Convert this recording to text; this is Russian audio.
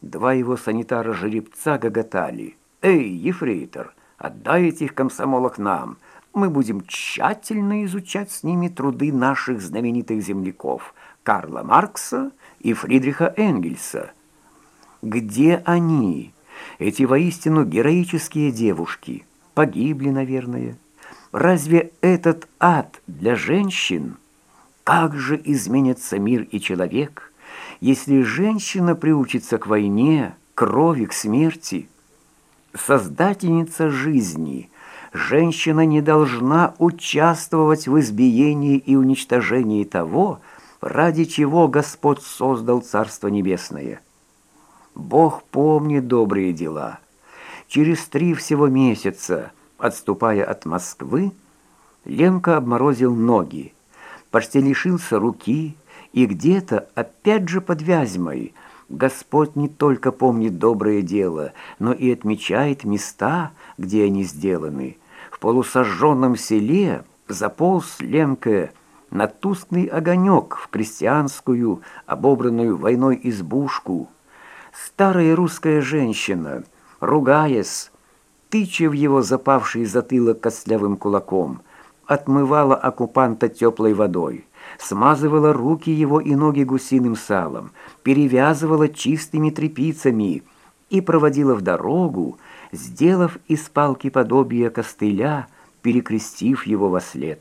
Два его санитара-жеребца гоготали. «Эй, ефрейтор, отдай этих комсомолок нам!» мы будем тщательно изучать с ними труды наших знаменитых земляков Карла Маркса и Фридриха Энгельса. Где они, эти воистину героические девушки, погибли, наверное? Разве этот ад для женщин? Как же изменится мир и человек, если женщина приучится к войне, крови, к смерти? Создательница жизни – женщина не должна участвовать в избиении и уничтожении того, ради чего Господь создал Царство Небесное. Бог помнит добрые дела. Через три всего месяца, отступая от Москвы, Ленка обморозил ноги, почти лишился руки, и где-то, опять же под Вязьмой, Господь не только помнит доброе дело, но и отмечает места, где они сделаны. В полусожженном селе заполз Ленка на тусклый огонек в крестьянскую, обобранную войной избушку. Старая русская женщина, ругаясь, тыча в его запавший затылок костлявым кулаком, отмывала оккупанта теплой водой, смазывала руки его и ноги гусиным салом, перевязывала чистыми тряпицами и проводила в дорогу, сделав из палки подобие костыля, перекрестив его во след.